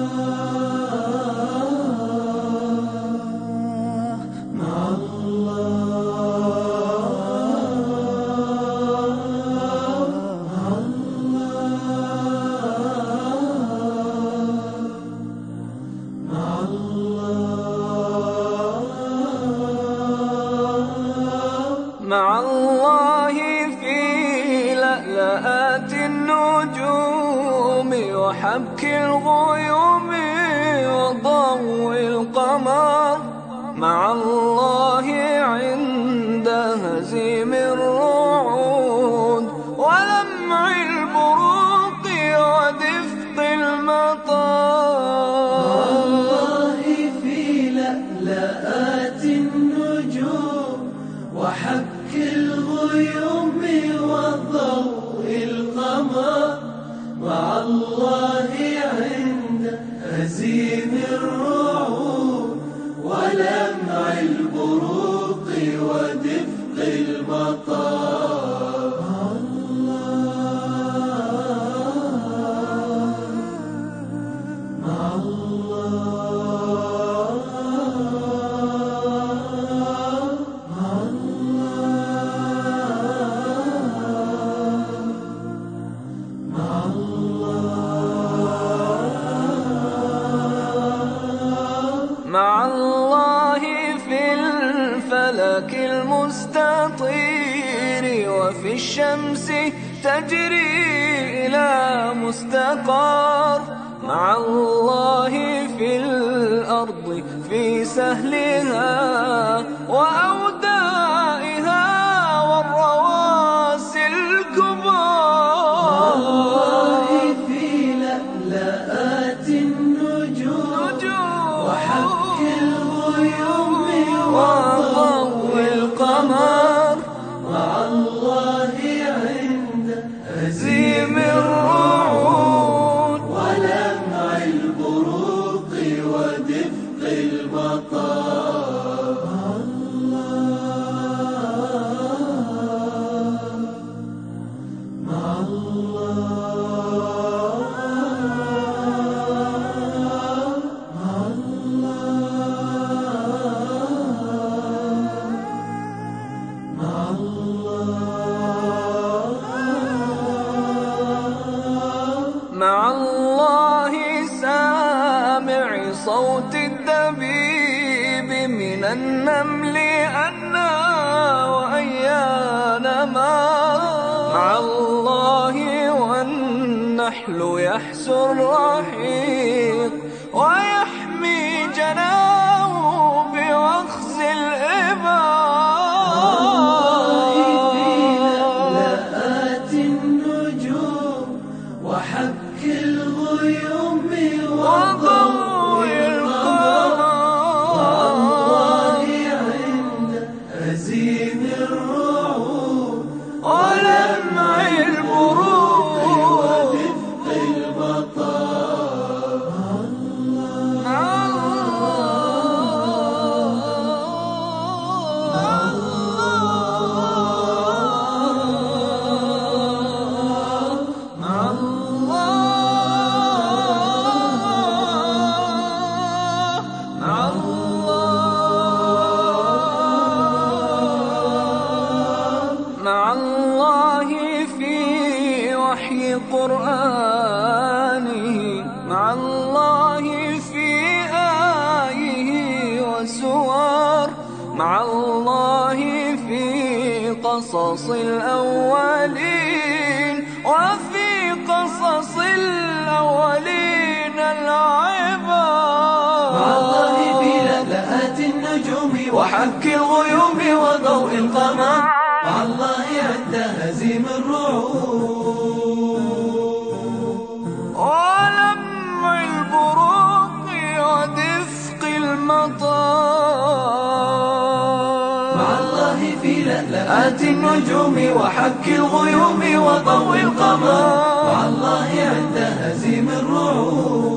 مع وحبك الغيوم وضوء القمر. مع الله عند هزيم الرعود ولمع البروق ودفق المطر الله في لألآت النجوم. وحك الغيوم هزيم وفي الشمس تجري إلى مستقر. مع الله في الأرض في سهلها وأودائها Sie من النمل أنا وأيان ما مع الله والنحل يحسو الرحيق ويحمي جناه بوخز الإبار لألآت النجوم وحك قرآنه مع الله في آيه وسور مع الله في قصص الأولين وفي قصص الأولين العبر مع الله في لألآت النجوم وحك الغيوم وضوء القمر. مع الله عند هزيم الرعود في لألآت النجوم وحك الغيوم وضوء القمر مع الله عند هزيم الرعود